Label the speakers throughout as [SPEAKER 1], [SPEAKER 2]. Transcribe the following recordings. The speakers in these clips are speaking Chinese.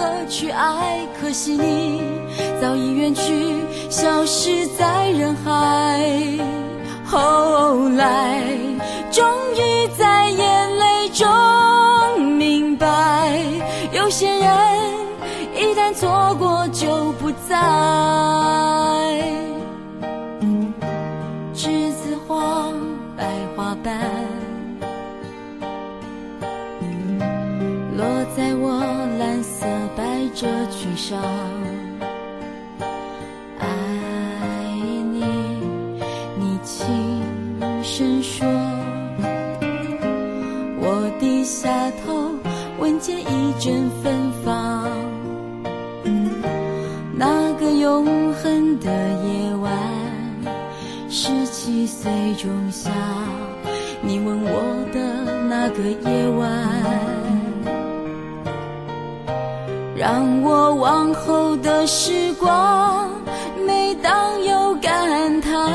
[SPEAKER 1] 何去爱，可惜你早已远去，消失在人海。后来，终于在眼泪中明白，有些人一旦错过就不再。栀子花，白花瓣，落在我百褶裙上。爱你，你轻声说。我低下头，闻见一阵芬芳。那个永恒的夜晚。十七岁仲夏，你吻我的那个夜晚，让我往后的时光，每当有感叹，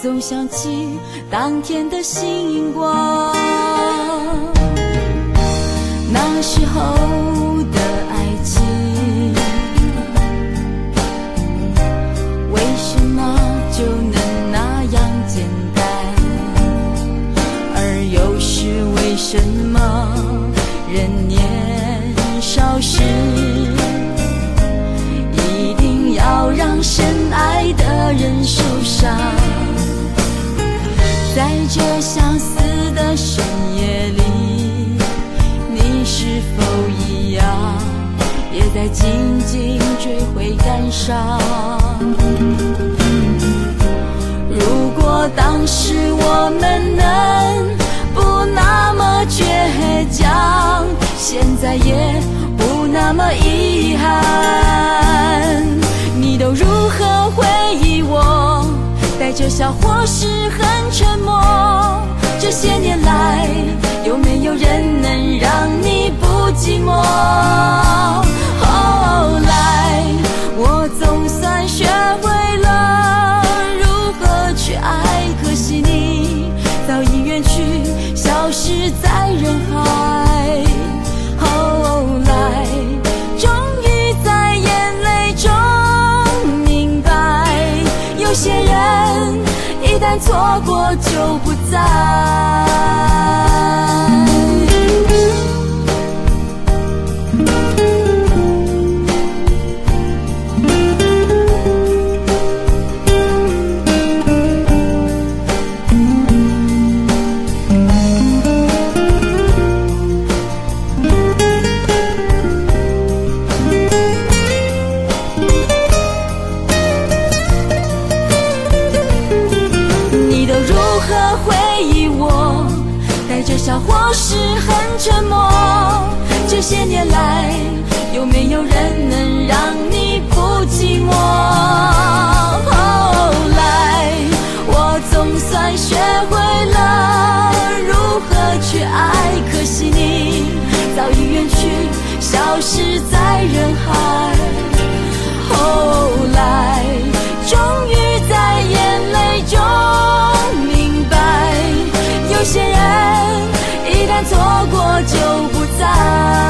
[SPEAKER 1] 总想起当天的星光。那时候的爱情，为什么就能那样？简单，而又是为什么人年少时，一定要让深爱的人受伤？在这相思的深夜里，你是否一样，也在静静追悔感伤？如果当时我们能不那么倔强，现在也那么遗憾。你都如何回忆我？带着笑或是很沉默？这些年来，错过就不再。笑或是很沉默，这些年来有没有人能让你不寂寞？后来我总算学会了如何去爱，可惜你早已远去，消失在人海。错过就不在